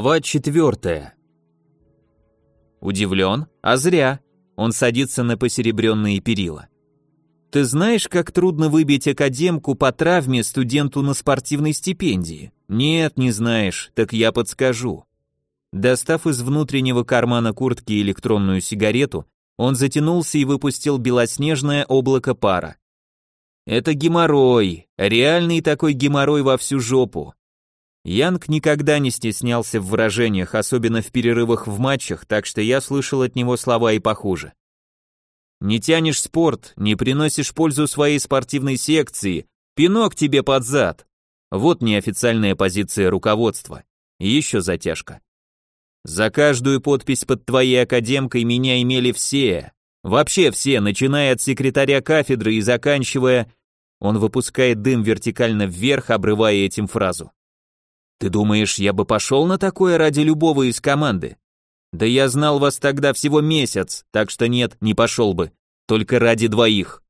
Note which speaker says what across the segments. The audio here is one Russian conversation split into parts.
Speaker 1: Глава четвертая. Удивлен? А зря. Он садится на посеребренные перила. Ты знаешь, как трудно выбить академку по травме студенту на спортивной стипендии? Нет, не знаешь, так я подскажу. Достав из внутреннего кармана куртки электронную сигарету, он затянулся и выпустил белоснежное облако пара. Это геморрой, реальный такой геморрой во всю жопу. Янг никогда не стеснялся в выражениях, особенно в перерывах в матчах, так что я слышал от него слова и похуже. Не тянешь спорт, не приносишь пользу своей спортивной секции, пинок тебе под зад. Вот неофициальная позиция руководства. Еще затяжка. За каждую подпись под твоей академкой меня имели все. Вообще все, начиная от секретаря кафедры и заканчивая... Он выпускает дым вертикально вверх, обрывая этим фразу. Ты думаешь, я бы пошел на такое ради любого из команды? Да я знал вас тогда всего месяц, так что нет, не пошел бы. Только ради двоих.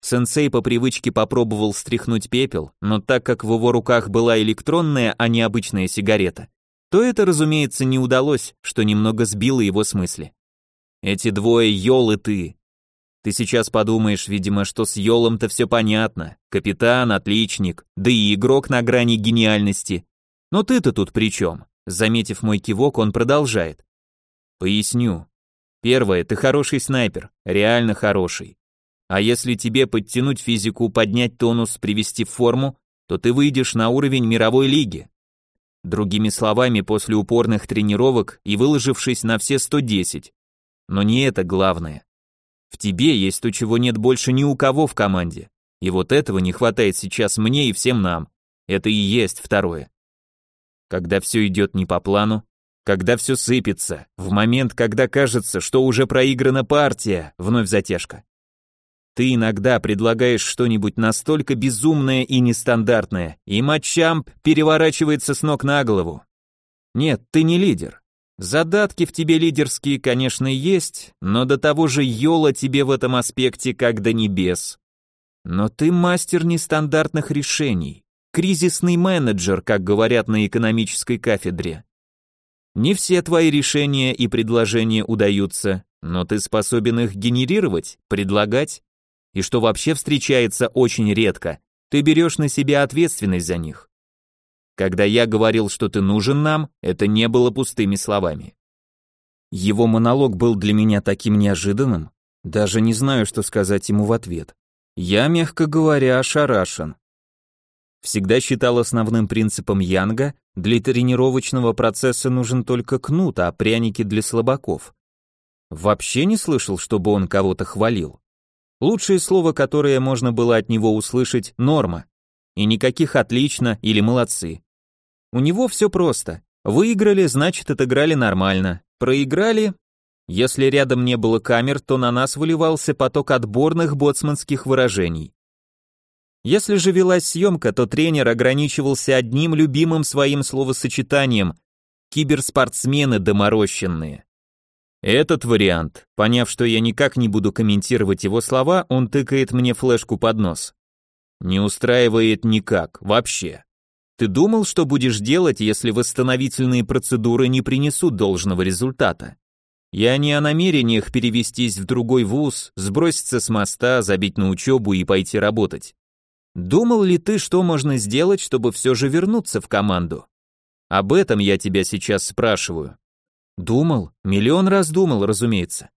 Speaker 1: Сенсей по привычке попробовал стряхнуть пепел, но так как в его руках была электронная, а не обычная сигарета, то это, разумеется, не удалось, что немного сбило его с мысли. Эти двое Йол и ты. Ты сейчас подумаешь, видимо, что с Йолом-то все понятно. Капитан, отличник, да и игрок на грани гениальности. Но ты-то тут при чем? Заметив мой кивок, он продолжает. Поясню. Первое, ты хороший снайпер, реально хороший. А если тебе подтянуть физику, поднять тонус, привести в форму, то ты выйдешь на уровень мировой лиги. Другими словами, после упорных тренировок и выложившись на все 110. Но не это главное. В тебе есть то, чего нет больше ни у кого в команде. И вот этого не хватает сейчас мне и всем нам. Это и есть второе когда все идет не по плану, когда все сыпется, в момент, когда кажется, что уже проиграна партия, вновь затяжка. Ты иногда предлагаешь что-нибудь настолько безумное и нестандартное, и матчамп переворачивается с ног на голову. Нет, ты не лидер. Задатки в тебе лидерские, конечно, есть, но до того же Йола тебе в этом аспекте как до небес. Но ты мастер нестандартных решений кризисный менеджер, как говорят на экономической кафедре. Не все твои решения и предложения удаются, но ты способен их генерировать, предлагать, и что вообще встречается очень редко, ты берешь на себя ответственность за них. Когда я говорил, что ты нужен нам, это не было пустыми словами. Его монолог был для меня таким неожиданным, даже не знаю, что сказать ему в ответ. Я, мягко говоря, ошарашен. Всегда считал основным принципом Янга, для тренировочного процесса нужен только кнут, а пряники для слабаков. Вообще не слышал, чтобы он кого-то хвалил. Лучшее слово, которое можно было от него услышать – норма. И никаких отлично или молодцы. У него все просто. Выиграли, значит отыграли нормально. Проиграли, если рядом не было камер, то на нас выливался поток отборных боцманских выражений. Если же велась съемка, то тренер ограничивался одним любимым своим словосочетанием «киберспортсмены доморощенные». Этот вариант, поняв, что я никак не буду комментировать его слова, он тыкает мне флешку под нос. Не устраивает никак, вообще. Ты думал, что будешь делать, если восстановительные процедуры не принесут должного результата? Я не о намерениях перевестись в другой вуз, сброситься с моста, забить на учебу и пойти работать. Думал ли ты, что можно сделать, чтобы все же вернуться в команду? Об этом я тебя сейчас спрашиваю. Думал, миллион раз думал, разумеется.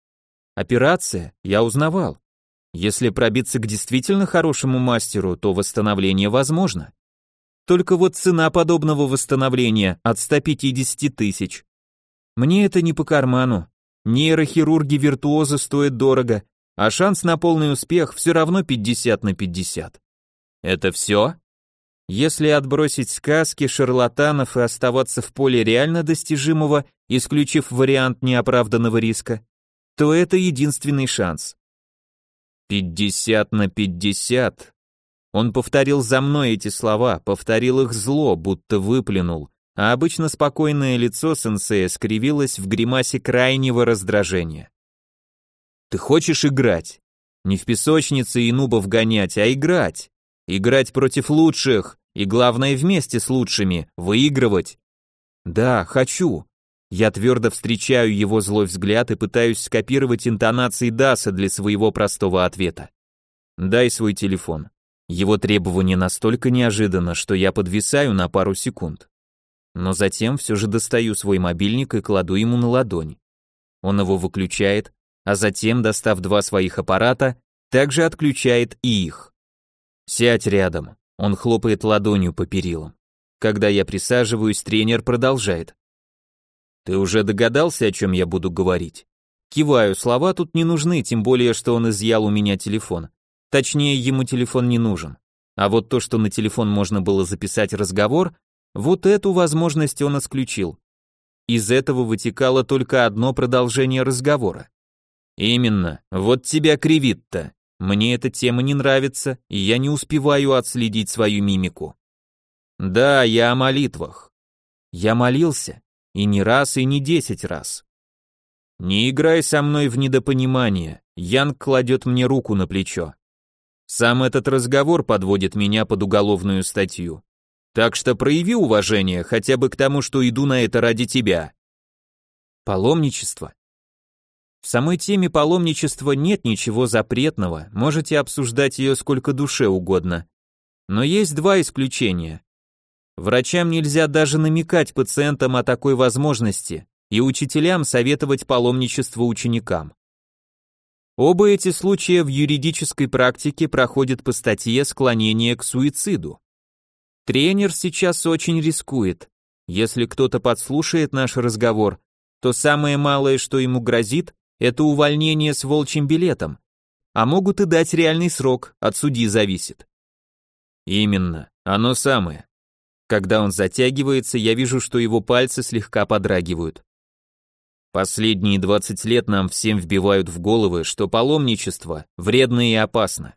Speaker 1: Операция, я узнавал. Если пробиться к действительно хорошему мастеру, то восстановление возможно. Только вот цена подобного восстановления от 150 тысяч. Мне это не по карману. Нейрохирурги-виртуозы стоят дорого, а шанс на полный успех все равно 50 на 50. Это все? Если отбросить сказки, шарлатанов и оставаться в поле реально достижимого, исключив вариант неоправданного риска, то это единственный шанс. 50 на 50. Он повторил за мной эти слова, повторил их зло, будто выплюнул, а обычно спокойное лицо сенсея скривилось в гримасе крайнего раздражения. Ты хочешь играть? Не в песочнице и нубов гонять, а играть. Играть против лучших, и главное вместе с лучшими, выигрывать. Да, хочу. Я твердо встречаю его злой взгляд и пытаюсь скопировать интонации Даса для своего простого ответа. Дай свой телефон. Его требование настолько неожиданно, что я подвисаю на пару секунд. Но затем все же достаю свой мобильник и кладу ему на ладонь. Он его выключает, а затем, достав два своих аппарата, также отключает и их. «Сядь рядом», он хлопает ладонью по перилам. Когда я присаживаюсь, тренер продолжает. «Ты уже догадался, о чем я буду говорить?» Киваю, слова тут не нужны, тем более, что он изъял у меня телефон. Точнее, ему телефон не нужен. А вот то, что на телефон можно было записать разговор, вот эту возможность он исключил. Из этого вытекало только одно продолжение разговора. Именно, вот тебя кривит-то. Мне эта тема не нравится, и я не успеваю отследить свою мимику. Да, я о молитвах. Я молился, и не раз, и не десять раз. Не играй со мной в недопонимание. Янг кладет мне руку на плечо. Сам этот разговор подводит меня под уголовную статью. Так что прояви уважение хотя бы к тому, что иду на это ради тебя. Паломничество. В самой теме паломничества нет ничего запретного, можете обсуждать ее сколько душе угодно. Но есть два исключения. Врачам нельзя даже намекать пациентам о такой возможности, и учителям советовать паломничество ученикам. Оба эти случая в юридической практике проходят по статье «Склонение к суициду». Тренер сейчас очень рискует. Если кто-то подслушает наш разговор, то самое малое, что ему грозит, это увольнение с волчьим билетом. А могут и дать реальный срок, от судьи зависит. Именно, оно самое. Когда он затягивается, я вижу, что его пальцы слегка подрагивают. Последние 20 лет нам всем вбивают в головы, что паломничество вредно и опасно.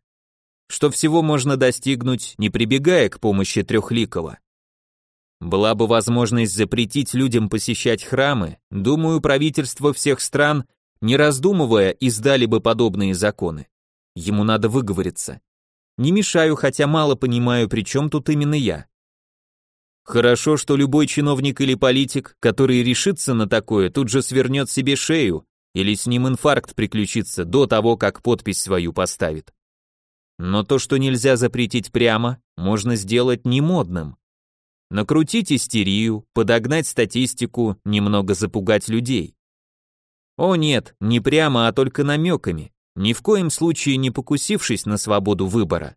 Speaker 1: Что всего можно достигнуть, не прибегая к помощи трехликого. Была бы возможность запретить людям посещать храмы, думаю, правительство всех стран не раздумывая, издали бы подобные законы. Ему надо выговориться. Не мешаю, хотя мало понимаю, при чем тут именно я. Хорошо, что любой чиновник или политик, который решится на такое, тут же свернет себе шею, или с ним инфаркт приключится до того, как подпись свою поставит. Но то, что нельзя запретить прямо, можно сделать немодным. Накрутить истерию, подогнать статистику, немного запугать людей. О нет, не прямо, а только намеками, ни в коем случае не покусившись на свободу выбора.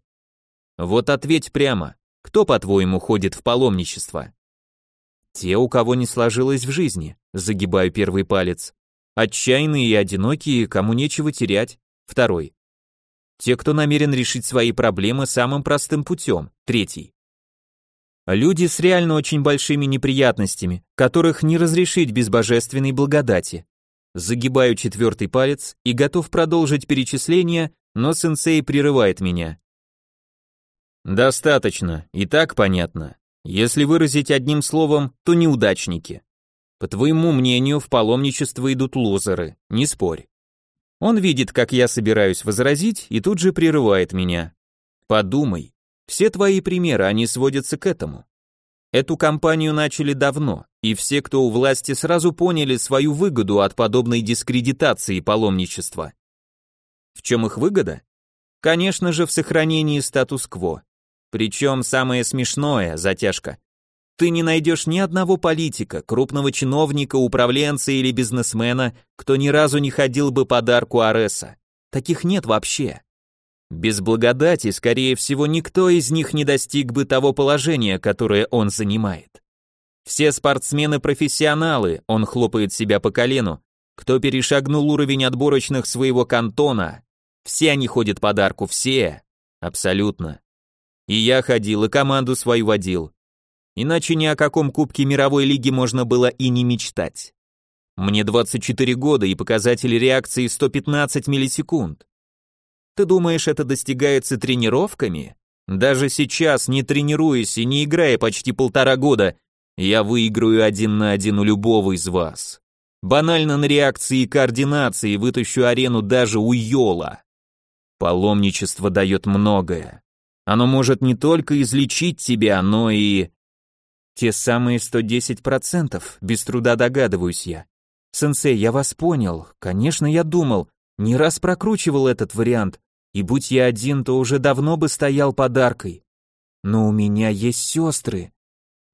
Speaker 1: Вот ответь прямо, кто, по-твоему, ходит в паломничество? Те, у кого не сложилось в жизни, загибаю первый палец. Отчаянные и одинокие, кому нечего терять, второй. Те, кто намерен решить свои проблемы самым простым путем, третий. Люди с реально очень большими неприятностями, которых не разрешить без божественной благодати, Загибаю четвертый палец и готов продолжить перечисление, но сенсей прерывает меня. Достаточно, и так понятно. Если выразить одним словом, то неудачники. По твоему мнению, в паломничество идут лузеры, не спорь. Он видит, как я собираюсь возразить, и тут же прерывает меня. Подумай, все твои примеры, они сводятся к этому. Эту кампанию начали давно, и все, кто у власти, сразу поняли свою выгоду от подобной дискредитации паломничества. В чем их выгода? Конечно же, в сохранении статус-кво. Причем самое смешное, затяжка, ты не найдешь ни одного политика, крупного чиновника, управленца или бизнесмена, кто ни разу не ходил бы подарку Ареса. Таких нет вообще. Без благодати, скорее всего, никто из них не достиг бы того положения, которое он занимает. Все спортсмены-профессионалы, он хлопает себя по колену, кто перешагнул уровень отборочных своего кантона, все они ходят подарку, все, абсолютно. И я ходил, и команду свою водил. Иначе ни о каком кубке мировой лиги можно было и не мечтать. Мне 24 года и показатели реакции 115 миллисекунд. Ты думаешь, это достигается тренировками? Даже сейчас, не тренируясь и не играя почти полтора года, я выиграю один на один у любого из вас. Банально на реакции и координации вытащу арену даже у Йола. Паломничество дает многое. Оно может не только излечить тебя, но и... Те самые 110%, без труда догадываюсь я. Сенсей, я вас понял. Конечно, я думал, не раз прокручивал этот вариант, и будь я один, то уже давно бы стоял подаркой. Но у меня есть сестры.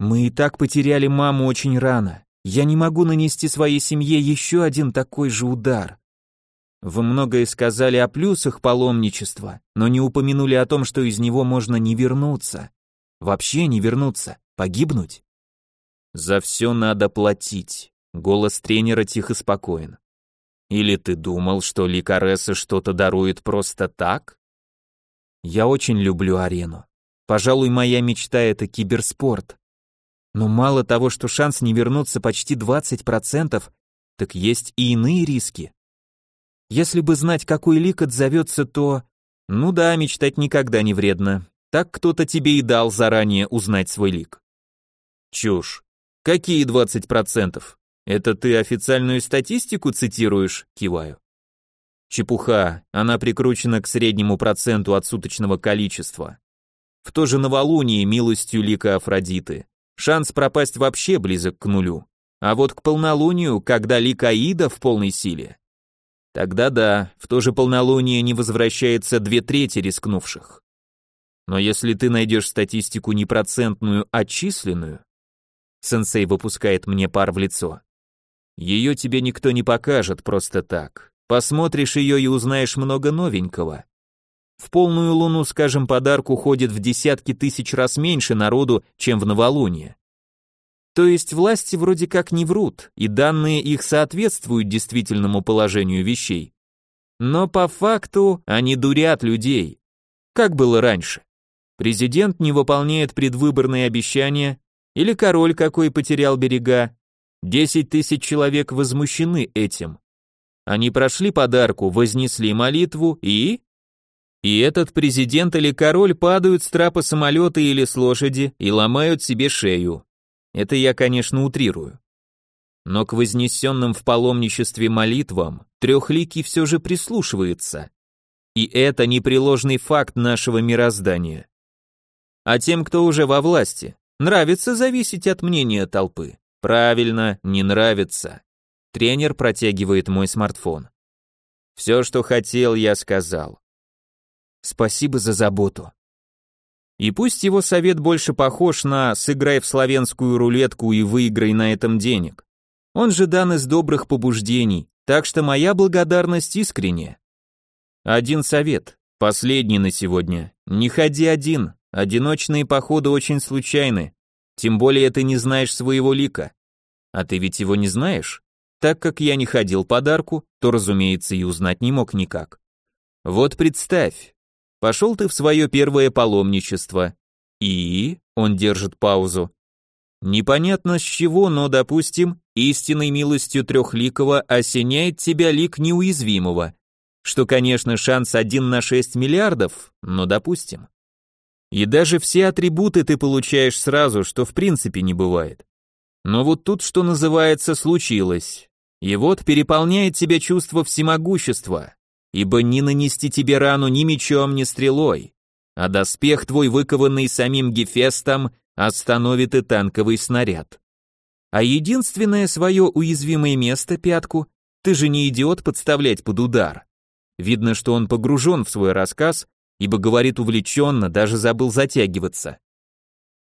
Speaker 1: Мы и так потеряли маму очень рано. Я не могу нанести своей семье еще один такой же удар. Вы многое сказали о плюсах паломничества, но не упомянули о том, что из него можно не вернуться. Вообще не вернуться, погибнуть. За все надо платить. Голос тренера тихо спокоен. Или ты думал, что Ликареса что-то дарует просто так? Я очень люблю арену. Пожалуй, моя мечта это киберспорт. Но мало того, что шанс не вернуться почти 20%, так есть и иные риски. Если бы знать, какой лик отзовется, то... Ну да, мечтать никогда не вредно. Так кто-то тебе и дал заранее узнать свой лик. Чушь. Какие 20%? Это ты официальную статистику цитируешь? Киваю. Чепуха, она прикручена к среднему проценту от суточного количества. В то же новолуние милостью лика Афродиты. Шанс пропасть вообще близок к нулю. А вот к полнолунию, когда лик Аида в полной силе, Тогда да, в то же полнолуние не возвращается две трети рискнувших. Но если ты найдешь статистику не процентную, а численную, сенсей выпускает мне пар в лицо. Ее тебе никто не покажет просто так. Посмотришь ее и узнаешь много новенького. В полную луну, скажем, подарок уходит в десятки тысяч раз меньше народу, чем в новолуние. То есть власти вроде как не врут, и данные их соответствуют действительному положению вещей. Но по факту они дурят людей. Как было раньше. Президент не выполняет предвыборные обещания, или король какой потерял берега. Десять тысяч человек возмущены этим. Они прошли подарку, вознесли молитву и... И этот президент или король падают с трапа самолета или с лошади и ломают себе шею. Это я, конечно, утрирую. Но к вознесенным в паломничестве молитвам трехликий все же прислушивается. И это непреложный факт нашего мироздания. А тем, кто уже во власти, нравится зависеть от мнения толпы. Правильно, не нравится. Тренер протягивает мой смартфон. Все, что хотел, я сказал. Спасибо за заботу. И пусть его совет больше похож на «сыграй в славянскую рулетку и выиграй на этом денег». Он же дан из добрых побуждений, так что моя благодарность искренняя. Один совет, последний на сегодня. Не ходи один, одиночные походы очень случайны, тем более ты не знаешь своего лика. А ты ведь его не знаешь? Так как я не ходил подарку, то, разумеется, и узнать не мог никак. Вот представь, Пошел ты в свое первое паломничество. И... Он держит паузу. Непонятно с чего, но, допустим, истинной милостью трехликого осеняет тебя лик неуязвимого, что, конечно, шанс один на 6 миллиардов, но допустим. И даже все атрибуты ты получаешь сразу, что в принципе не бывает. Но вот тут, что называется, случилось. И вот переполняет тебя чувство всемогущества, ибо не нанести тебе рану ни мечом, ни стрелой, а доспех твой, выкованный самим Гефестом, остановит и танковый снаряд. А единственное свое уязвимое место, пятку, ты же не идиот подставлять под удар. Видно, что он погружен в свой рассказ, ибо говорит увлеченно, даже забыл затягиваться.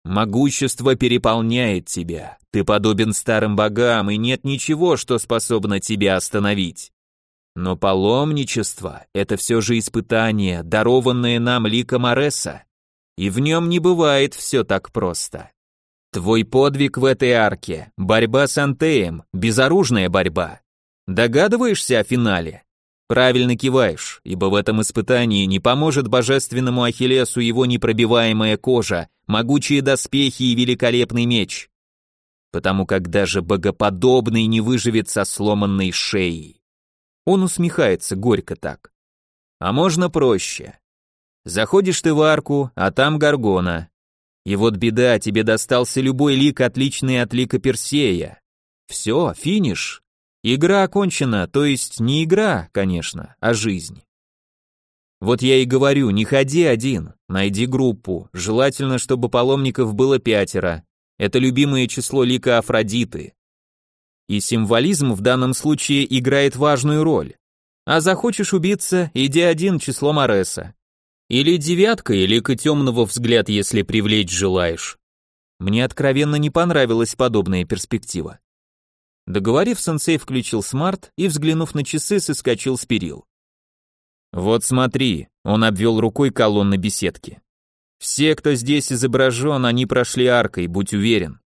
Speaker 1: Могущество переполняет тебя, ты подобен старым богам, и нет ничего, что способно тебя остановить. Но паломничество — это все же испытание, дарованное нам ликом Ареса, и в нем не бывает все так просто. Твой подвиг в этой арке — борьба с Антеем, безоружная борьба. Догадываешься о финале? Правильно киваешь, ибо в этом испытании не поможет божественному Ахиллесу его непробиваемая кожа, могучие доспехи и великолепный меч. Потому как даже богоподобный не выживет со сломанной шеей. Он усмехается горько так. А можно проще. Заходишь ты в арку, а там Гаргона. И вот беда, тебе достался любой лик, отличный от лика Персея. Все, финиш. Игра окончена, то есть не игра, конечно, а жизнь. Вот я и говорю, не ходи один, найди группу, желательно, чтобы паломников было пятеро. Это любимое число лика Афродиты. И символизм в данном случае играет важную роль. А захочешь убиться, иди один число Мореса. Или девятка, или лика темного взгляд, если привлечь желаешь. Мне откровенно не понравилась подобная перспектива. Договорив, сенсей включил смарт и, взглянув на часы, соскочил с перил. «Вот смотри», — он обвел рукой колонны беседки. «Все, кто здесь изображен, они прошли аркой, будь уверен».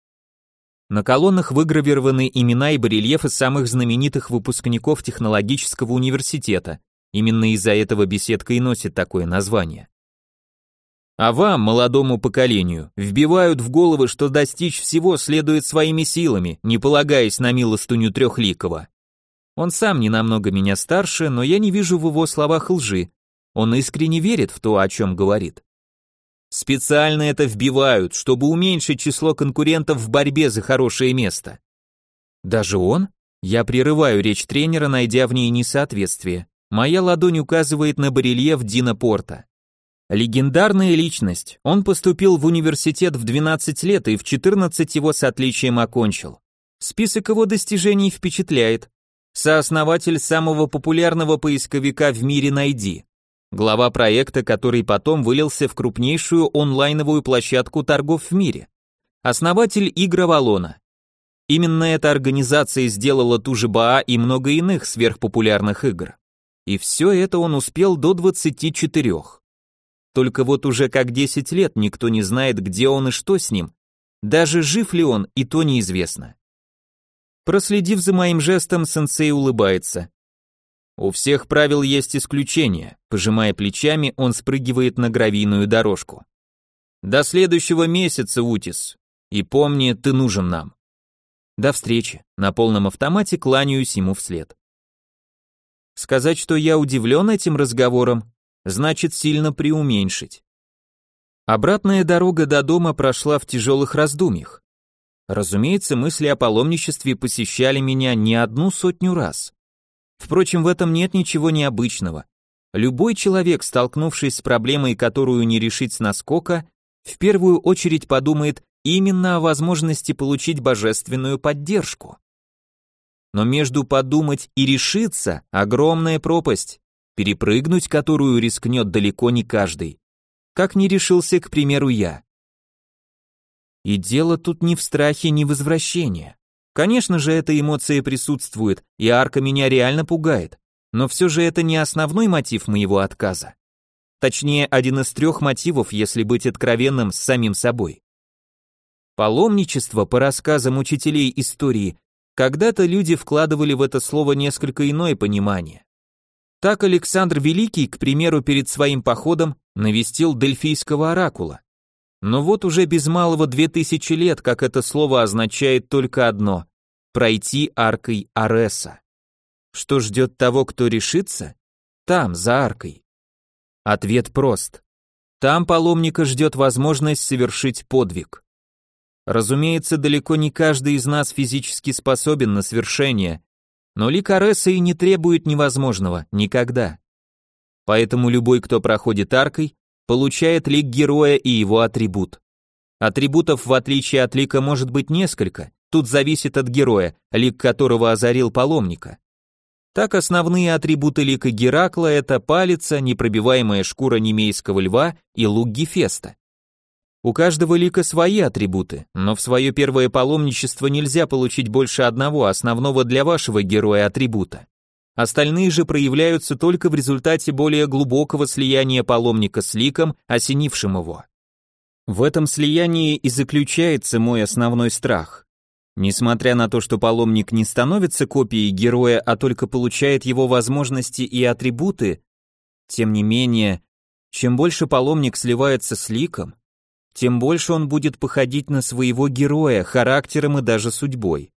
Speaker 1: На колоннах выгравированы имена и барельефы самых знаменитых выпускников технологического университета. Именно из-за этого беседка и носит такое название. А вам, молодому поколению, вбивают в головы, что достичь всего следует своими силами, не полагаясь на милостыню трехликого. Он сам не намного меня старше, но я не вижу в его словах лжи. Он искренне верит в то, о чем говорит. Специально это вбивают, чтобы уменьшить число конкурентов в борьбе за хорошее место. Даже он? Я прерываю речь тренера, найдя в ней несоответствие. Моя ладонь указывает на барельеф Дина Порта. Легендарная личность. Он поступил в университет в 12 лет и в 14 его с отличием окончил. Список его достижений впечатляет сооснователь самого популярного поисковика в мире «Найди», глава проекта, который потом вылился в крупнейшую онлайновую площадку торгов в мире, основатель игр Авалона. Именно эта организация сделала ту же БА и много иных сверхпопулярных игр. И все это он успел до 24. Только вот уже как 10 лет никто не знает, где он и что с ним. Даже жив ли он, и то неизвестно. Проследив за моим жестом, сенсей улыбается. У всех правил есть исключения. Пожимая плечами, он спрыгивает на гравийную дорожку. До следующего месяца, Утис. И помни, ты нужен нам. До встречи. На полном автомате кланяюсь ему вслед. Сказать, что я удивлен этим разговором, значит сильно преуменьшить. Обратная дорога до дома прошла в тяжелых раздумьях. Разумеется, мысли о паломничестве посещали меня не одну сотню раз. Впрочем, в этом нет ничего необычного. Любой человек, столкнувшись с проблемой, которую не решить с наскока, в первую очередь подумает именно о возможности получить божественную поддержку. Но между подумать и решиться огромная пропасть, перепрыгнуть которую рискнет далеко не каждый. Как не решился, к примеру, я. И дело тут не в страхе, не в возвращении. Конечно же, эта эмоция присутствует, и арка меня реально пугает, но все же это не основной мотив моего отказа. Точнее, один из трех мотивов, если быть откровенным с самим собой. Паломничество, по рассказам учителей истории, когда-то люди вкладывали в это слово несколько иное понимание. Так Александр Великий, к примеру, перед своим походом навестил Дельфийского оракула. Но вот уже без малого две тысячи лет, как это слово означает только одно – пройти аркой Ареса. Что ждет того, кто решится? Там, за аркой. Ответ прост. Там паломника ждет возможность совершить подвиг. Разумеется, далеко не каждый из нас физически способен на свершение, но лик Ареса и не требует невозможного, никогда. Поэтому любой, кто проходит аркой, получает лик героя и его атрибут. Атрибутов, в отличие от лика, может быть несколько, тут зависит от героя, лик которого озарил паломника. Так основные атрибуты лика Геракла это палица, непробиваемая шкура немейского льва и лук Гефеста. У каждого лика свои атрибуты, но в свое первое паломничество нельзя получить больше одного основного для вашего героя атрибута. Остальные же проявляются только в результате более глубокого слияния паломника с ликом, осенившим его. В этом слиянии и заключается мой основной страх. Несмотря на то, что паломник не становится копией героя, а только получает его возможности и атрибуты, тем не менее, чем больше паломник сливается с ликом, тем больше он будет походить на своего героя характером и даже судьбой.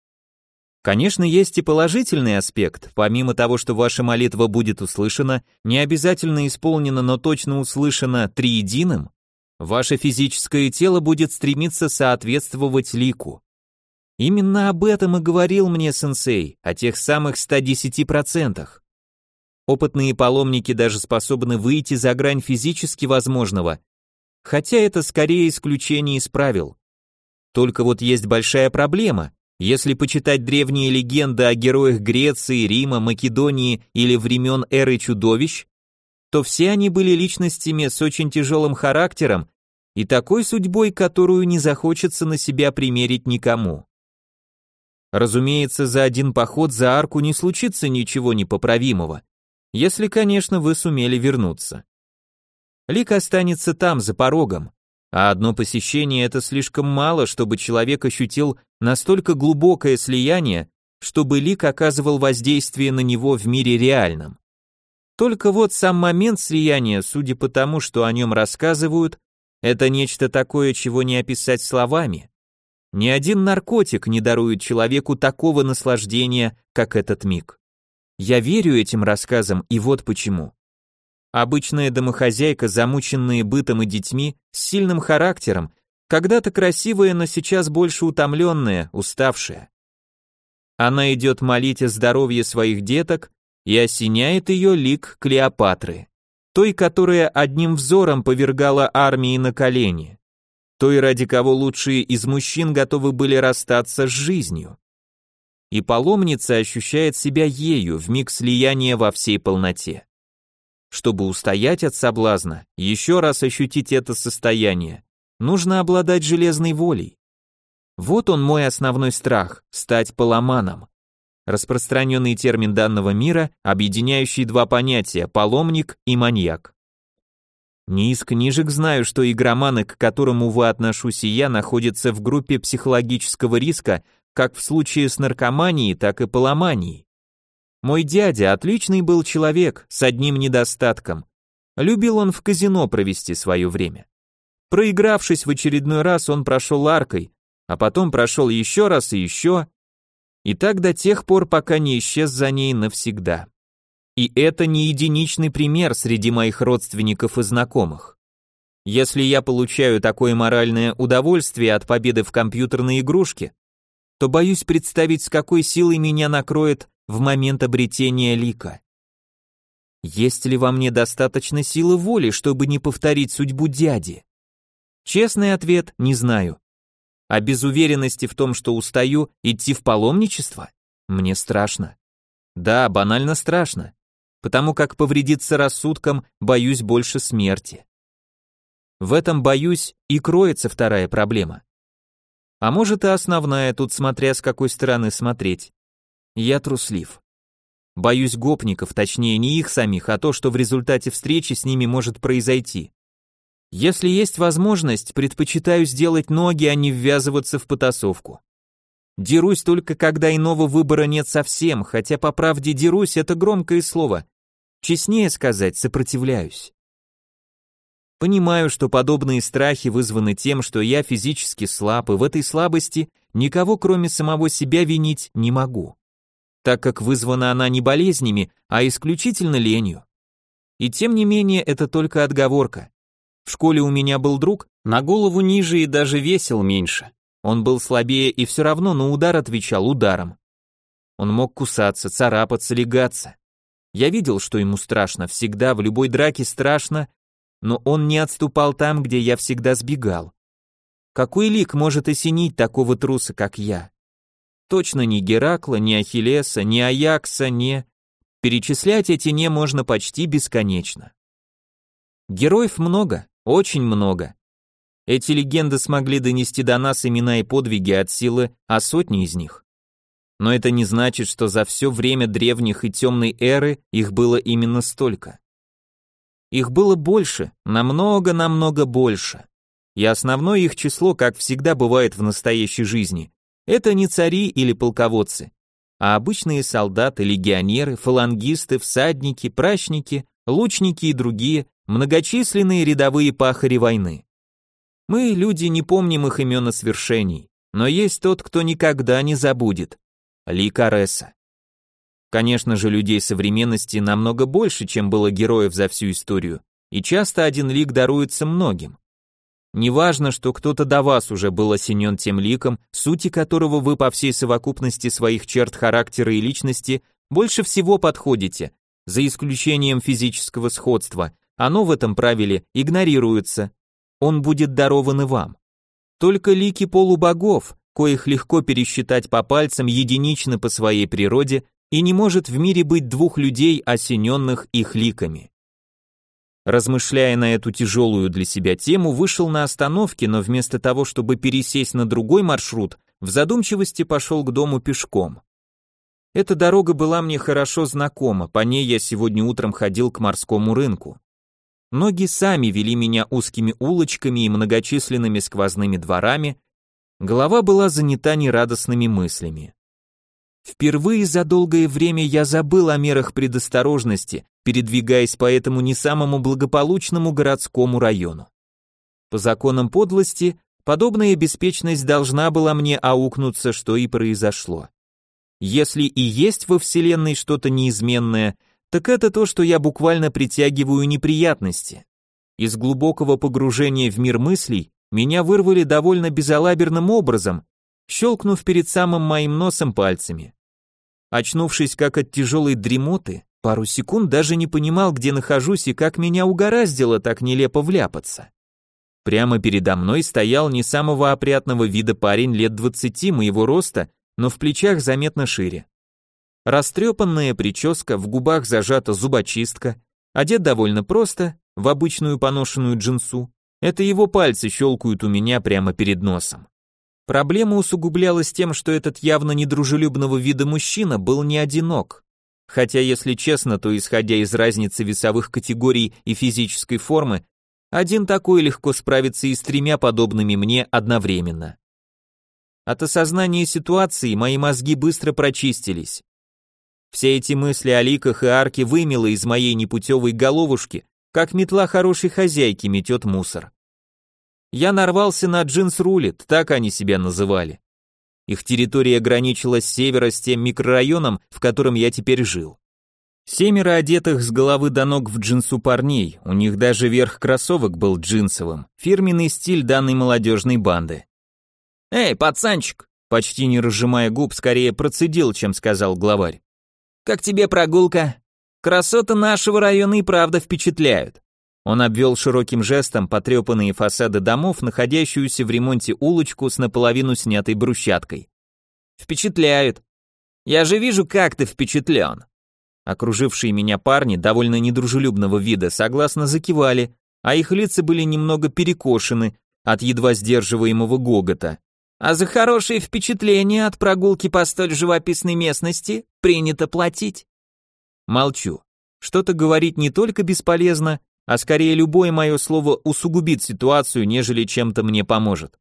Speaker 1: Конечно, есть и положительный аспект. Помимо того, что ваша молитва будет услышана, не обязательно исполнена, но точно услышана триединым, ваше физическое тело будет стремиться соответствовать лику. Именно об этом и говорил мне сенсей, о тех самых 110%. Опытные паломники даже способны выйти за грань физически возможного, хотя это скорее исключение из правил. Только вот есть большая проблема. Если почитать древние легенды о героях Греции, Рима, Македонии или времен эры чудовищ, то все они были личностями с очень тяжелым характером и такой судьбой, которую не захочется на себя примерить никому. Разумеется, за один поход за арку не случится ничего непоправимого, если, конечно, вы сумели вернуться. Лик останется там, за порогом, а одно посещение это слишком мало, чтобы человек ощутил настолько глубокое слияние, чтобы Лик оказывал воздействие на него в мире реальном. Только вот сам момент слияния, судя по тому, что о нем рассказывают, это нечто такое, чего не описать словами. Ни один наркотик не дарует человеку такого наслаждения, как этот миг. Я верю этим рассказам, и вот почему. Обычная домохозяйка, замученная бытом и детьми, с сильным характером, когда-то красивая, но сейчас больше утомленная, уставшая. Она идет молить о здоровье своих деток и осеняет ее лик Клеопатры, той, которая одним взором повергала армии на колени той, ради кого лучшие из мужчин готовы были расстаться с жизнью. И паломница ощущает себя ею в миг слияния во всей полноте. Чтобы устоять от соблазна, еще раз ощутить это состояние, нужно обладать железной волей. Вот он мой основной страх – стать поломаном. Распространенный термин данного мира, объединяющий два понятия – паломник и маньяк. Не из книжек знаю, что игроманы, к которому вы отношусь и я, находятся в группе психологического риска, как в случае с наркоманией, так и поломанией. Мой дядя отличный был человек, с одним недостатком. Любил он в казино провести свое время. Проигравшись в очередной раз, он прошел аркой, а потом прошел еще раз и еще, и так до тех пор, пока не исчез за ней навсегда. И это не единичный пример среди моих родственников и знакомых. Если я получаю такое моральное удовольствие от победы в компьютерной игрушке, то боюсь представить, с какой силой меня накроет в момент обретения лика. Есть ли во мне достаточно силы воли, чтобы не повторить судьбу дяди? Честный ответ – не знаю. А без уверенности в том, что устаю, идти в паломничество? Мне страшно. Да, банально страшно потому как повредиться рассудком боюсь больше смерти. В этом боюсь и кроется вторая проблема. А может и основная, тут смотря с какой стороны смотреть. Я труслив. Боюсь гопников, точнее не их самих, а то, что в результате встречи с ними может произойти. Если есть возможность, предпочитаю сделать ноги, а не ввязываться в потасовку. Дерусь только, когда иного выбора нет совсем, хотя по правде дерусь это громкое слово. Честнее сказать, сопротивляюсь. Понимаю, что подобные страхи вызваны тем, что я физически слаб, и в этой слабости никого кроме самого себя винить не могу, так как вызвана она не болезнями, а исключительно ленью. И тем не менее, это только отговорка. В школе у меня был друг, на голову ниже и даже весил меньше. Он был слабее и все равно на удар отвечал ударом. Он мог кусаться, царапаться, легаться. Я видел, что ему страшно, всегда в любой драке страшно, но он не отступал там, где я всегда сбегал. Какой лик может осенить такого труса, как я? Точно ни Геракла, ни Ахиллеса, ни Аякса, ни... Перечислять эти «не» можно почти бесконечно. Героев много, очень много. Эти легенды смогли донести до нас имена и подвиги от силы, а сотни из них. Но это не значит, что за все время древних и темной эры их было именно столько. Их было больше, намного-намного больше. И основное их число, как всегда бывает в настоящей жизни, это не цари или полководцы, а обычные солдаты, легионеры, фалангисты, всадники, прачники, лучники и другие многочисленные рядовые пахари войны. Мы, люди, не помним их имен и свершений, но есть тот, кто никогда не забудет. Ли Кареса. Конечно же, людей современности намного больше, чем было героев за всю историю, и часто один лик даруется многим. Неважно, что кто-то до вас уже был осенен тем ликом, сути которого вы по всей совокупности своих черт характера и личности больше всего подходите, за исключением физического сходства, оно в этом правиле игнорируется, он будет дарован и вам. Только лики полубогов, коих легко пересчитать по пальцам единично по своей природе, и не может в мире быть двух людей, осененных их ликами. Размышляя на эту тяжелую для себя тему, вышел на остановке, но вместо того, чтобы пересесть на другой маршрут, в задумчивости пошел к дому пешком. Эта дорога была мне хорошо знакома, по ней я сегодня утром ходил к морскому рынку. Ноги сами вели меня узкими улочками и многочисленными сквозными дворами, голова была занята нерадостными мыслями. Впервые за долгое время я забыл о мерах предосторожности, передвигаясь по этому не самому благополучному городскому району. По законам подлости, подобная беспечность должна была мне аукнуться, что и произошло. Если и есть во Вселенной что-то неизменное, так это то, что я буквально притягиваю неприятности. Из глубокого погружения в мир мыслей меня вырвали довольно безалаберным образом, щелкнув перед самым моим носом пальцами. Очнувшись как от тяжелой дремоты, пару секунд даже не понимал, где нахожусь и как меня угораздило так нелепо вляпаться. Прямо передо мной стоял не самого опрятного вида парень лет двадцати моего роста но в плечах заметно шире. Растрепанная прическа, в губах зажата зубочистка, одет довольно просто, в обычную поношенную джинсу. Это его пальцы щелкают у меня прямо перед носом. Проблема усугублялась тем, что этот явно недружелюбного вида мужчина был не одинок. Хотя, если честно, то исходя из разницы весовых категорий и физической формы, один такой легко справится и с тремя подобными мне одновременно. От осознания ситуации мои мозги быстро прочистились. Все эти мысли о ликах и арке вымело из моей непутевой головушки, как метла хорошей хозяйки метет мусор. Я нарвался на джинс рулит, так они себя называли. Их территория граничила с севера с тем микрорайоном, в котором я теперь жил. Семеро одетых с головы до ног в джинсу парней, у них даже верх кроссовок был джинсовым, фирменный стиль данной молодежной банды. «Эй, пацанчик!» Почти не разжимая губ, скорее процедил, чем сказал главарь. «Как тебе прогулка? Красоты нашего района и правда впечатляют». Он обвел широким жестом потрепанные фасады домов, находящуюся в ремонте улочку с наполовину снятой брусчаткой. «Впечатляют. Я же вижу, как ты впечатлен». Окружившие меня парни, довольно недружелюбного вида, согласно закивали, а их лица были немного перекошены от едва сдерживаемого гогота. А за хорошие впечатления от прогулки по столь живописной местности принято платить. Молчу. Что-то говорить не только бесполезно, а скорее любое мое слово усугубит ситуацию, нежели чем-то мне поможет.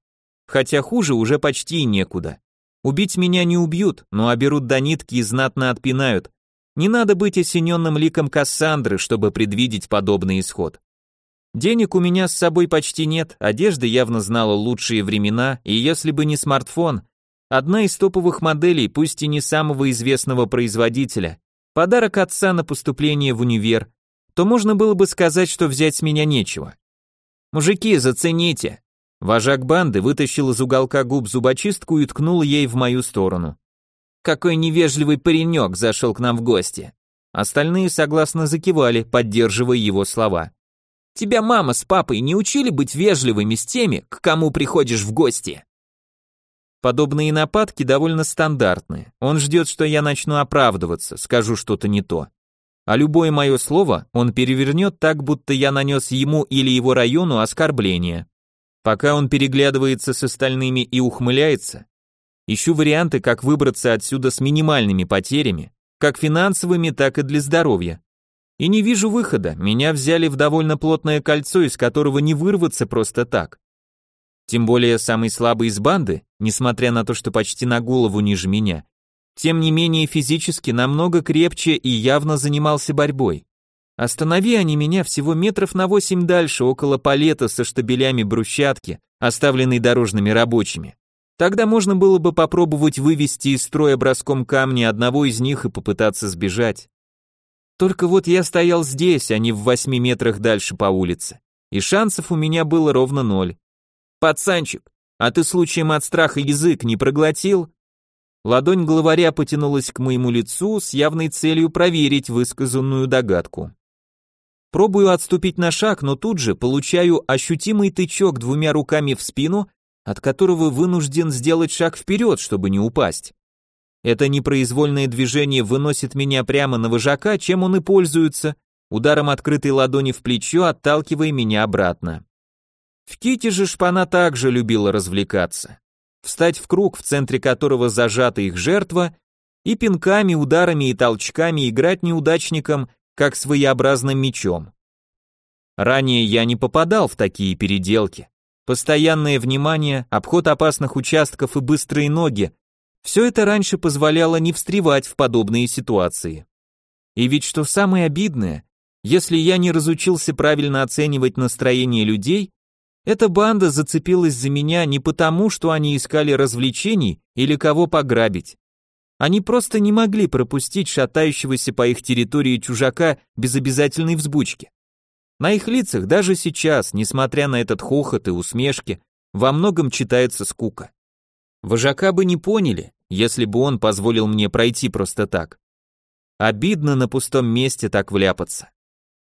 Speaker 1: Хотя хуже уже почти некуда. Убить меня не убьют, но оберут до нитки и знатно отпинают. Не надо быть осененным ликом Кассандры, чтобы предвидеть подобный исход. Денег у меня с собой почти нет, одежда явно знала лучшие времена, и если бы не смартфон, одна из топовых моделей, пусть и не самого известного производителя, подарок отца на поступление в универ, то можно было бы сказать, что взять с меня нечего. Мужики, зацените. Вожак банды вытащил из уголка губ зубочистку и ткнул ей в мою сторону. Какой невежливый паренек зашел к нам в гости. Остальные согласно закивали, поддерживая его слова. Тебя мама с папой не учили быть вежливыми с теми, к кому приходишь в гости?» Подобные нападки довольно стандартны. Он ждет, что я начну оправдываться, скажу что-то не то. А любое мое слово он перевернет так, будто я нанес ему или его району оскорбление. Пока он переглядывается с остальными и ухмыляется, ищу варианты, как выбраться отсюда с минимальными потерями, как финансовыми, так и для здоровья. И не вижу выхода, меня взяли в довольно плотное кольцо, из которого не вырваться просто так. Тем более самый слабый из банды, несмотря на то, что почти на голову ниже меня, тем не менее физически намного крепче и явно занимался борьбой. Останови они меня всего метров на восемь дальше, около палета со штабелями брусчатки, оставленной дорожными рабочими. Тогда можно было бы попробовать вывести из строя броском камни одного из них и попытаться сбежать. Только вот я стоял здесь, а не в восьми метрах дальше по улице. И шансов у меня было ровно ноль. «Пацанчик, а ты случаем от страха язык не проглотил?» Ладонь главаря потянулась к моему лицу с явной целью проверить высказанную догадку. Пробую отступить на шаг, но тут же получаю ощутимый тычок двумя руками в спину, от которого вынужден сделать шаг вперед, чтобы не упасть. Это непроизвольное движение выносит меня прямо на вожака, чем он и пользуется, ударом открытой ладони в плечо, отталкивая меня обратно. В Ките же шпана также любила развлекаться. Встать в круг, в центре которого зажата их жертва, и пинками, ударами и толчками играть неудачникам, как своеобразным мечом. Ранее я не попадал в такие переделки. Постоянное внимание, обход опасных участков и быстрые ноги – все это раньше позволяло не встревать в подобные ситуации. И ведь что самое обидное, если я не разучился правильно оценивать настроение людей, эта банда зацепилась за меня не потому, что они искали развлечений или кого пограбить. Они просто не могли пропустить шатающегося по их территории чужака без обязательной взбучки. На их лицах даже сейчас, несмотря на этот хохот и усмешки, во многом читается скука. Вожака бы не поняли, если бы он позволил мне пройти просто так. Обидно на пустом месте так вляпаться.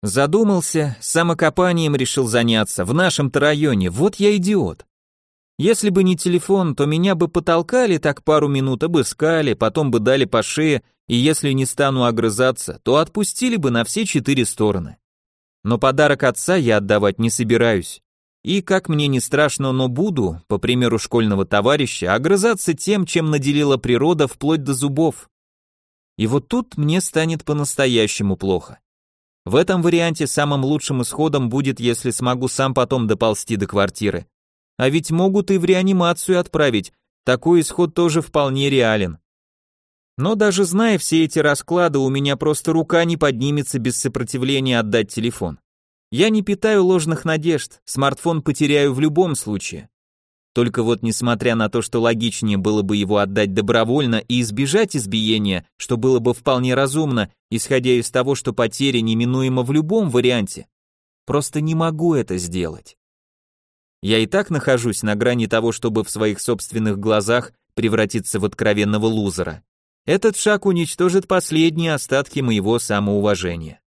Speaker 1: Задумался, самокопанием решил заняться, в нашем-то районе, вот я идиот. Если бы не телефон, то меня бы потолкали так пару минут, обыскали, потом бы дали по шее, и если не стану огрызаться, то отпустили бы на все четыре стороны. Но подарок отца я отдавать не собираюсь. И, как мне не страшно, но буду, по примеру школьного товарища, огрызаться тем, чем наделила природа вплоть до зубов. И вот тут мне станет по-настоящему плохо. В этом варианте самым лучшим исходом будет, если смогу сам потом доползти до квартиры. А ведь могут и в реанимацию отправить, такой исход тоже вполне реален. Но даже зная все эти расклады, у меня просто рука не поднимется без сопротивления отдать телефон. Я не питаю ложных надежд, смартфон потеряю в любом случае. Только вот несмотря на то, что логичнее было бы его отдать добровольно и избежать избиения, что было бы вполне разумно, исходя из того, что потеря неминуема в любом варианте, просто не могу это сделать. Я и так нахожусь на грани того, чтобы в своих собственных глазах превратиться в откровенного лузера. Этот шаг уничтожит последние остатки моего самоуважения.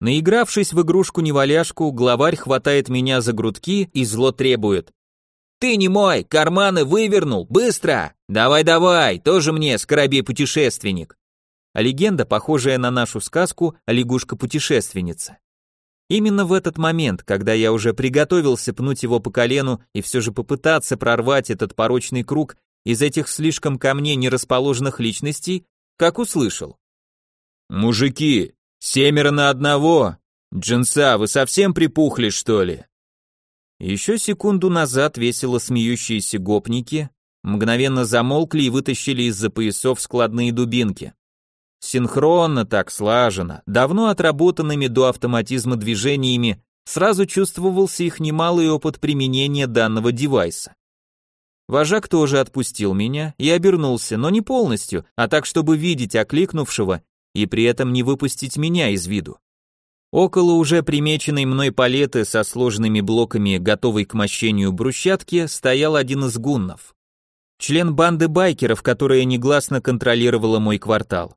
Speaker 1: Наигравшись в игрушку-неваляшку, главарь хватает меня за грудки и зло требует. «Ты не мой, карманы вывернул, быстро! Давай-давай, тоже мне, скоробей-путешественник!» А легенда, похожая на нашу сказку лягушка-путешественница. Именно в этот момент, когда я уже приготовился пнуть его по колену и все же попытаться прорвать этот порочный круг из этих слишком ко мне нерасположенных личностей, как услышал. «Мужики, семеро на одного! Джинса, вы совсем припухли, что ли?» Еще секунду назад весело смеющиеся гопники мгновенно замолкли и вытащили из-за поясов складные дубинки. Синхронно так слаженно, давно отработанными до автоматизма движениями, сразу чувствовался их немалый опыт применения данного девайса. Вожак тоже отпустил меня и обернулся, но не полностью, а так, чтобы видеть окликнувшего и при этом не выпустить меня из виду. Около уже примеченной мной палеты со сложными блоками, готовой к мощению брусчатки, стоял один из гуннов. Член банды байкеров, которая негласно контролировала мой квартал.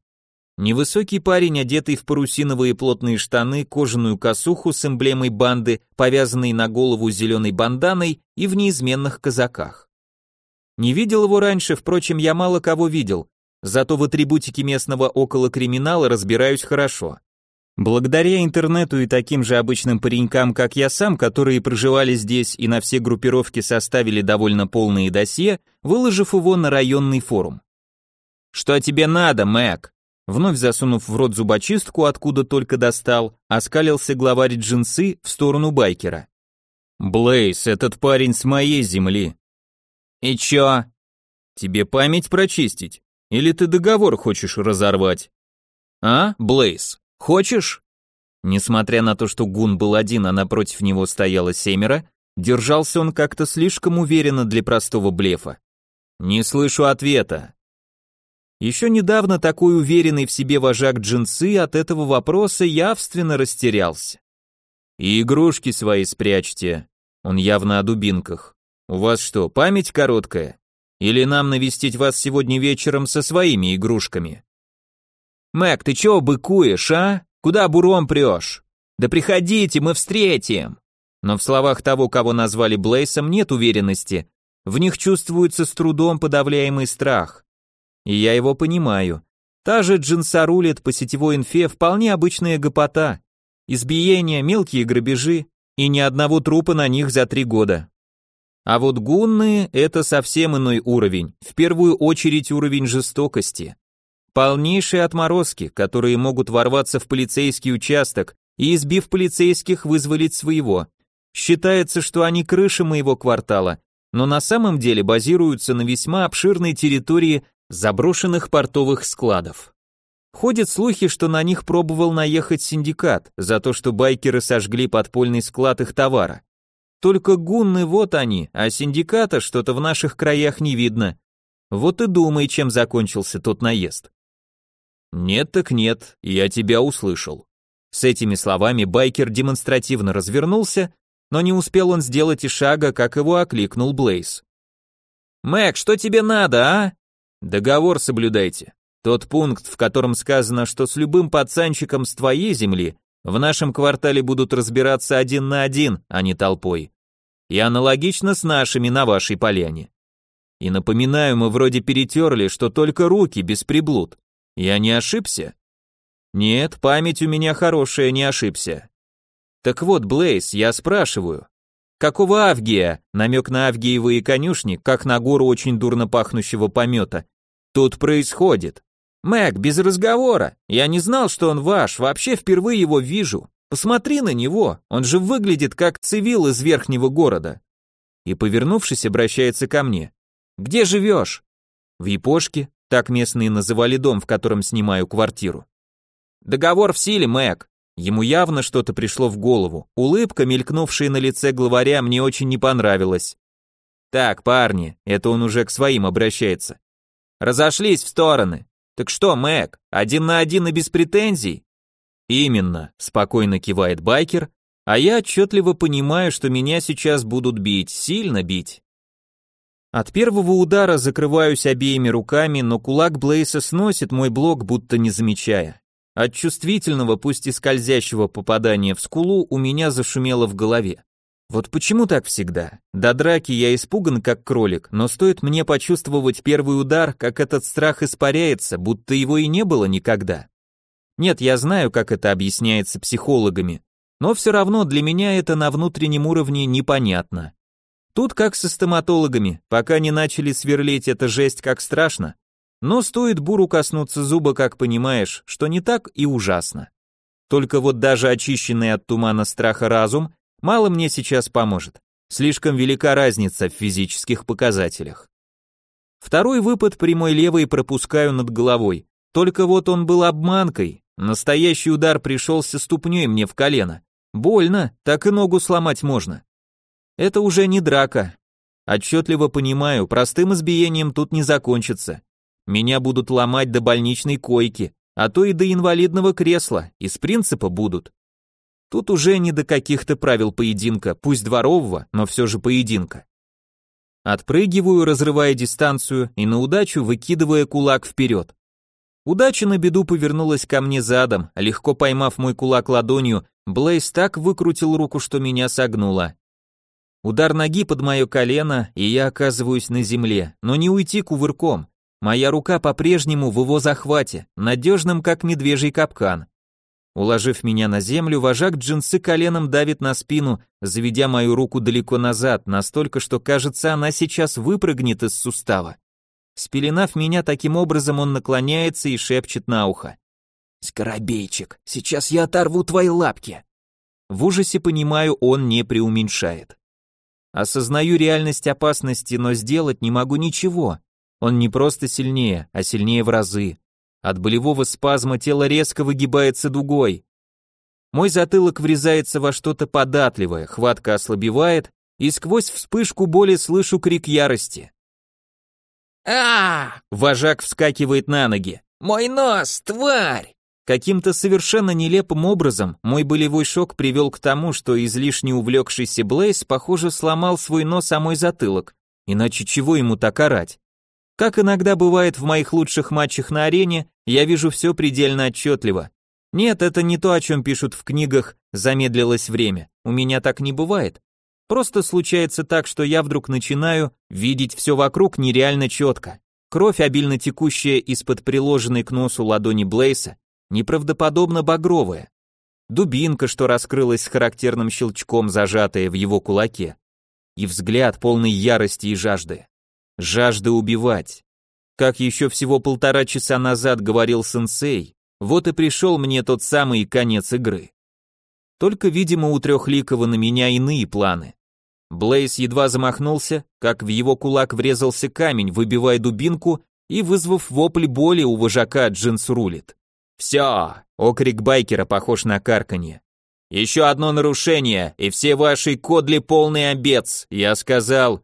Speaker 1: Невысокий парень, одетый в парусиновые плотные штаны, кожаную косуху с эмблемой банды, повязанной на голову зеленой банданой и в неизменных казаках. Не видел его раньше, впрочем, я мало кого видел, зато в атрибутике местного около криминала разбираюсь хорошо. Благодаря интернету и таким же обычным паренькам, как я сам, которые проживали здесь и на все группировки составили довольно полные досье, выложив его на районный форум. «Что тебе надо, Мэг?» Вновь засунув в рот зубочистку, откуда только достал, оскалился главарь джинсы в сторону байкера. «Блейз, этот парень с моей земли». «И чё?» «Тебе память прочистить? Или ты договор хочешь разорвать?» «А, Блейз, Хочешь?» Несмотря на то, что Гун был один, а напротив него стояло семеро, держался он как-то слишком уверенно для простого блефа. «Не слышу ответа». Еще недавно такой уверенный в себе вожак джинсы от этого вопроса явственно растерялся. «И игрушки свои спрячьте», он явно о дубинках. «У вас что, память короткая? Или нам навестить вас сегодня вечером со своими игрушками?» «Мэг, ты чего быкуешь, а? Куда буром прешь? Да приходите, мы встретим!» Но в словах того, кого назвали Блейсом, нет уверенности, В них чувствуется с трудом подавляемый страх. И я его понимаю. Та же джинса рулит по сетевой инфе вполне обычная гопота. Избиения, мелкие грабежи и ни одного трупа на них за три года. А вот гунны – это совсем иной уровень, в первую очередь уровень жестокости. Полнейшие отморозки, которые могут ворваться в полицейский участок и, избив полицейских, вызволить своего. Считается, что они крыша моего квартала, но на самом деле базируются на весьма обширной территории заброшенных портовых складов. Ходят слухи, что на них пробовал наехать синдикат за то, что байкеры сожгли подпольный склад их товара. Только гунны вот они, а синдиката что-то в наших краях не видно. Вот и думай, чем закончился тот наезд. Нет так нет, я тебя услышал. С этими словами байкер демонстративно развернулся но не успел он сделать и шага, как его окликнул Блейз. «Мэг, что тебе надо, а?» «Договор соблюдайте. Тот пункт, в котором сказано, что с любым пацанчиком с твоей земли в нашем квартале будут разбираться один на один, а не толпой. И аналогично с нашими на вашей поляне. И напоминаю, мы вроде перетерли, что только руки без приблуд. Я не ошибся? Нет, память у меня хорошая, не ошибся. Так вот, Блейз, я спрашиваю. Какого Авгия, намек на Авгиевые конюшни, как на гору очень дурно пахнущего помета, тут происходит? Мэг, без разговора. Я не знал, что он ваш, вообще впервые его вижу. Посмотри на него, он же выглядит как цивил из верхнего города. И, повернувшись, обращается ко мне. Где живешь? В Япошке, так местные называли дом, в котором снимаю квартиру. Договор в силе, Мэг. Ему явно что-то пришло в голову. Улыбка, мелькнувшая на лице главаря, мне очень не понравилась. Так, парни, это он уже к своим обращается. Разошлись в стороны. Так что, Мэг, один на один и без претензий? Именно, спокойно кивает байкер, а я отчетливо понимаю, что меня сейчас будут бить, сильно бить. От первого удара закрываюсь обеими руками, но кулак Блейса сносит мой блок, будто не замечая. От чувствительного, пусть и скользящего попадания в скулу у меня зашумело в голове. Вот почему так всегда? До драки я испуган как кролик, но стоит мне почувствовать первый удар, как этот страх испаряется, будто его и не было никогда. Нет, я знаю, как это объясняется психологами, но все равно для меня это на внутреннем уровне непонятно. Тут как со стоматологами, пока не начали сверлить эта жесть как страшно, но стоит буру коснуться зуба, как понимаешь, что не так и ужасно. Только вот даже очищенный от тумана страха разум мало мне сейчас поможет. Слишком велика разница в физических показателях. Второй выпад прямой левой пропускаю над головой. Только вот он был обманкой. Настоящий удар пришелся ступней мне в колено. Больно, так и ногу сломать можно. Это уже не драка. Отчетливо понимаю, простым избиением тут не закончится. Меня будут ломать до больничной койки, а то и до инвалидного кресла, из принципа будут. Тут уже не до каких-то правил поединка, пусть дворового, но все же поединка. Отпрыгиваю, разрывая дистанцию и на удачу выкидывая кулак вперед. Удача на беду повернулась ко мне задом, легко поймав мой кулак ладонью, Блейз так выкрутил руку, что меня согнуло. Удар ноги под мое колено, и я оказываюсь на земле, но не уйти кувырком. Моя рука по-прежнему в его захвате, надежным как медвежий капкан. Уложив меня на землю, вожак джинсы коленом давит на спину, заведя мою руку далеко назад, настолько, что кажется, она сейчас выпрыгнет из сустава. Спеленав меня таким образом, он наклоняется и шепчет на ухо. «Скоробейчик, сейчас я оторву твои лапки!» В ужасе понимаю, он не преуменьшает. Осознаю реальность опасности, но сделать не могу ничего. Он не просто сильнее, а сильнее в разы. От болевого спазма тело резко выгибается дугой. Мой затылок врезается во что-то податливое, хватка ослабевает, и сквозь вспышку боли слышу крик ярости. а Вожак вскакивает на ноги. «Мой нос, тварь!» Каким-то совершенно нелепым образом мой болевой шок привел к тому, что излишне увлекшийся Блейз, похоже, сломал свой нос, а мой затылок. Иначе чего ему так орать? Как иногда бывает в моих лучших матчах на арене, я вижу все предельно отчетливо. Нет, это не то, о чем пишут в книгах «замедлилось время». У меня так не бывает. Просто случается так, что я вдруг начинаю видеть все вокруг нереально четко. Кровь, обильно текущая из-под приложенной к носу ладони Блейса, неправдоподобно багровая. Дубинка, что раскрылась с характерным щелчком, зажатая в его кулаке. И взгляд полный ярости и жажды. Жажды убивать. Как еще всего полтора часа назад говорил сенсей, вот и пришел мне тот самый конец игры. Только, видимо, у трехликого на меня иные планы. Блейз едва замахнулся, как в его кулак врезался камень, выбивая дубинку и вызвав вопль боли у вожака Джинс рулит. «Все!» — окрик байкера похож на карканье. «Еще одно нарушение, и все ваши кодли полный обец, я сказал».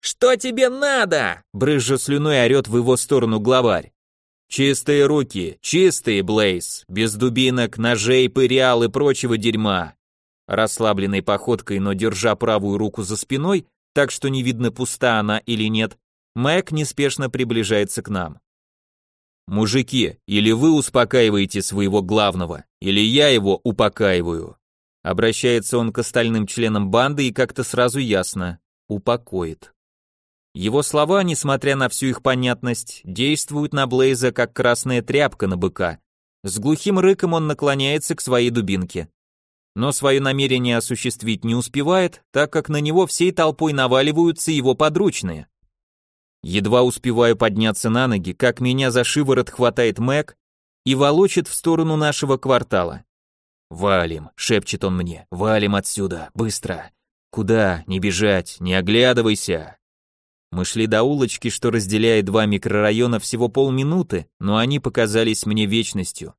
Speaker 1: «Что тебе надо?» — брызжа слюной орет в его сторону главарь. «Чистые руки, чистые, Блейз, без дубинок, ножей, пырял и прочего дерьма. Расслабленной походкой, но держа правую руку за спиной, так что не видно, пуста она или нет, Мэг неспешно приближается к нам. «Мужики, или вы успокаиваете своего главного, или я его упокаиваю». Обращается он к остальным членам банды и как-то сразу ясно – упокоит. Его слова, несмотря на всю их понятность, действуют на Блейза как красная тряпка на быка. С глухим рыком он наклоняется к своей дубинке но свое намерение осуществить не успевает, так как на него всей толпой наваливаются его подручные. Едва успеваю подняться на ноги, как меня за шиворот хватает Мэг и волочит в сторону нашего квартала. «Валим», — шепчет он мне, — «валим отсюда, быстро». «Куда? Не бежать, не оглядывайся». Мы шли до улочки, что разделяет два микрорайона всего полминуты, но они показались мне вечностью.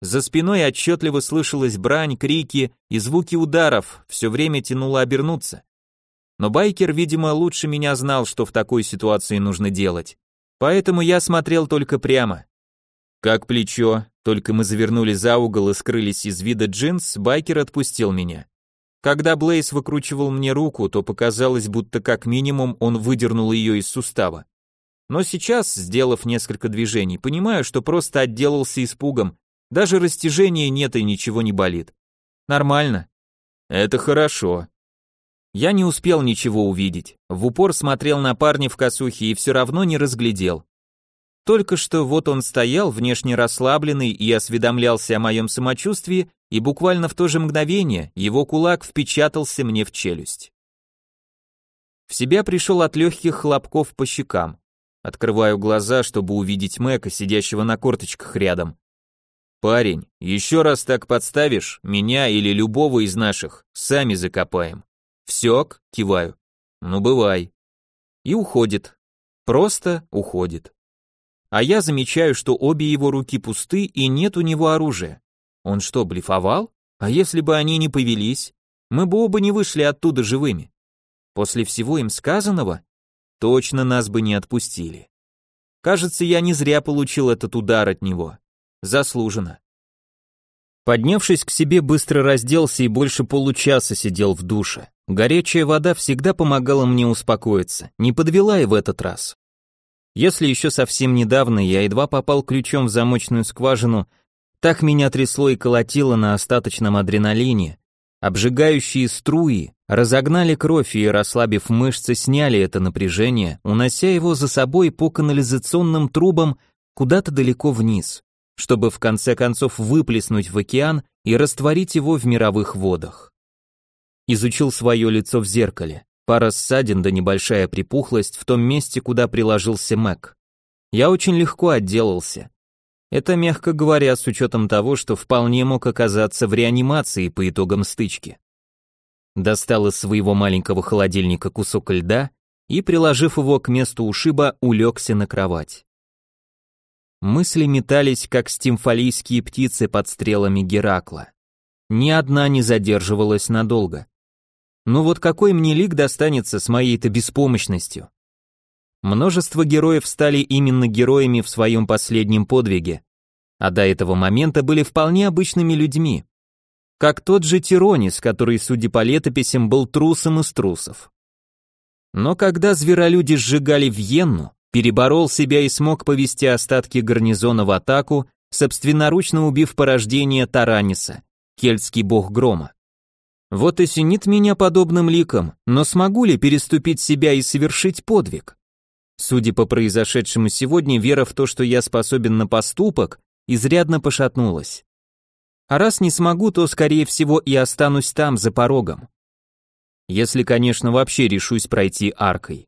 Speaker 1: За спиной отчетливо слышалась брань, крики и звуки ударов, все время тянуло обернуться. Но байкер, видимо, лучше меня знал, что в такой ситуации нужно делать. Поэтому я смотрел только прямо. Как плечо, только мы завернули за угол и скрылись из вида джинс, байкер отпустил меня. Когда Блейс выкручивал мне руку, то показалось, будто как минимум он выдернул ее из сустава. Но сейчас, сделав несколько движений, понимаю, что просто отделался испугом даже растяжения нет и ничего не болит. Нормально. Это хорошо. Я не успел ничего увидеть. В упор смотрел на парня в косухе и все равно не разглядел. Только что вот он стоял, внешне расслабленный и осведомлялся о моем самочувствии, и буквально в то же мгновение его кулак впечатался мне в челюсть. В себя пришел от легких хлопков по щекам. Открываю глаза, чтобы увидеть Мэка, сидящего на корточках рядом. «Парень, еще раз так подставишь, меня или любого из наших, сами закопаем». «Всек?» — киваю. «Ну, бывай». И уходит. Просто уходит. А я замечаю, что обе его руки пусты и нет у него оружия. Он что, блефовал? А если бы они не повелись? Мы бы оба не вышли оттуда живыми. После всего им сказанного, точно нас бы не отпустили. Кажется, я не зря получил этот удар от него. Заслуженно. Поднявшись к себе, быстро разделся и больше получаса сидел в душе. Горячая вода всегда помогала мне успокоиться, не подвела и в этот раз. Если еще совсем недавно я едва попал ключом в замочную скважину, так меня трясло и колотило на остаточном адреналине, обжигающие струи разогнали кровь и, расслабив мышцы, сняли это напряжение, унося его за собой по канализационным трубам куда-то далеко вниз чтобы в конце концов выплеснуть в океан и растворить его в мировых водах. Изучил свое лицо в зеркале. Пара ссадин да небольшая припухлость в том месте, куда приложился Мэг. Я очень легко отделался. Это, мягко говоря, с учетом того, что вполне мог оказаться в реанимации по итогам стычки. Достал из своего маленького холодильника кусок льда и, приложив его к месту ушиба, улегся на кровать. Мысли метались, как стимфалийские птицы под стрелами Геракла. Ни одна не задерживалась надолго. Ну вот какой мне лик достанется с моей-то беспомощностью? Множество героев стали именно героями в своем последнем подвиге, а до этого момента были вполне обычными людьми. Как тот же Тиронис, который, судя по летописям, был трусом из трусов. Но когда зверолюди сжигали Вьенну, переборол себя и смог повести остатки гарнизона в атаку, собственноручно убив порождение Тараниса, кельтский бог грома. Вот и синит меня подобным ликом, но смогу ли переступить себя и совершить подвиг? Судя по произошедшему сегодня, вера в то, что я способен на поступок, изрядно пошатнулась. А раз не смогу, то, скорее всего, и останусь там, за порогом. Если, конечно, вообще решусь пройти аркой.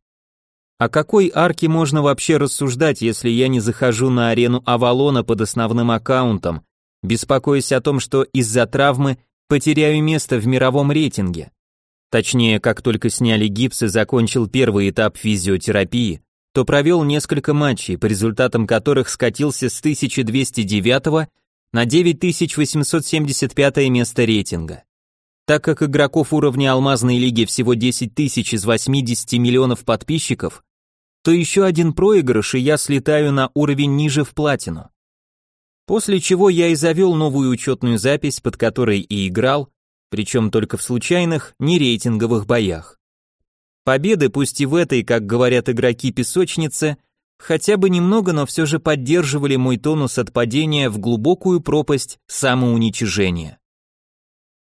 Speaker 1: О какой арке можно вообще рассуждать, если я не захожу на арену Авалона под основным аккаунтом, беспокоясь о том, что из-за травмы потеряю место в мировом рейтинге? Точнее, как только сняли гипс и закончил первый этап физиотерапии, то провел несколько матчей, по результатам которых скатился с 1209 на 9875 место рейтинга. Так как игроков уровня Алмазной лиги всего 10 тысяч из 80 миллионов подписчиков, то еще один проигрыш, и я слетаю на уровень ниже в платину. После чего я и завел новую учетную запись, под которой и играл, причем только в случайных, нерейтинговых боях. Победы, пусть и в этой, как говорят игроки песочницы, хотя бы немного, но все же поддерживали мой тонус от падения в глубокую пропасть самоуничижения.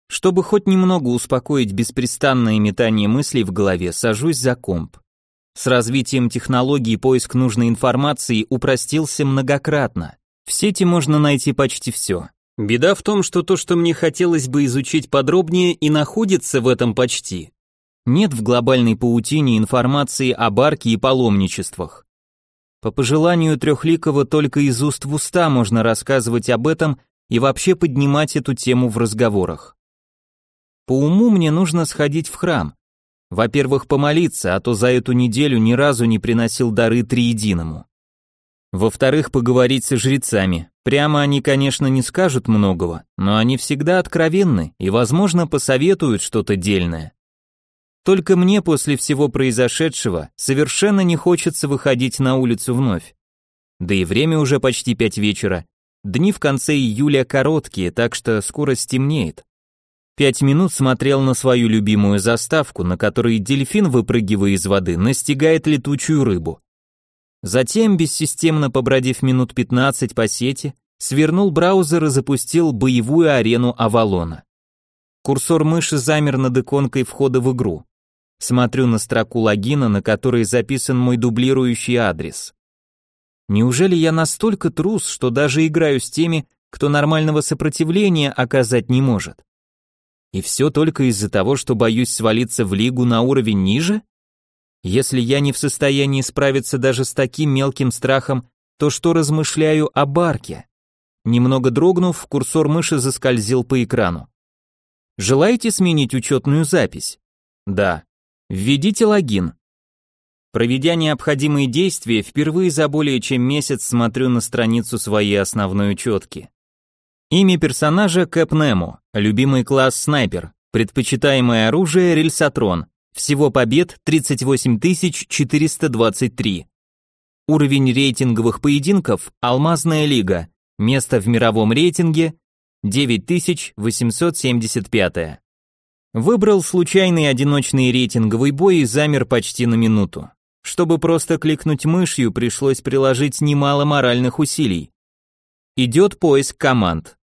Speaker 1: Чтобы хоть немного успокоить беспрестанное метание мыслей в голове, сажусь за комп. С развитием технологий поиск нужной информации упростился многократно. В сети можно найти почти все. Беда в том, что то, что мне хотелось бы изучить подробнее, и находится в этом почти. Нет в глобальной паутине информации о барке и паломничествах. По пожеланию Трехликова только из уст в уста можно рассказывать об этом и вообще поднимать эту тему в разговорах. По уму мне нужно сходить в храм. Во-первых, помолиться, а то за эту неделю ни разу не приносил дары триединому. Во-вторых, поговорить со жрецами. Прямо они, конечно, не скажут многого, но они всегда откровенны и, возможно, посоветуют что-то дельное. Только мне после всего произошедшего совершенно не хочется выходить на улицу вновь. Да и время уже почти пять вечера. Дни в конце июля короткие, так что скоро стемнеет. Пять минут смотрел на свою любимую заставку, на которой дельфин, выпрыгивая из воды, настигает летучую рыбу. Затем, бессистемно побродив минут 15 по сети, свернул браузер и запустил боевую арену Авалона. Курсор мыши замер над иконкой входа в игру. Смотрю на строку логина, на которой записан мой дублирующий адрес. Неужели я настолько трус, что даже играю с теми, кто нормального сопротивления оказать не может? И все только из-за того, что боюсь свалиться в лигу на уровень ниже? Если я не в состоянии справиться даже с таким мелким страхом, то что размышляю о барке? Немного дрогнув, курсор мыши заскользил по экрану. Желаете сменить учетную запись? Да. Введите логин. Проведя необходимые действия, впервые за более чем месяц смотрю на страницу своей основной учетки. Имя персонажа Кэп Нему, любимый класс снайпер, предпочитаемое оружие рельсотрон, всего побед 38423. Уровень рейтинговых поединков Алмазная лига, место в мировом рейтинге 9875. Выбрал случайный одиночный рейтинговый бой и замер почти на минуту. Чтобы просто кликнуть мышью, пришлось приложить немало моральных усилий. Идет поиск команд.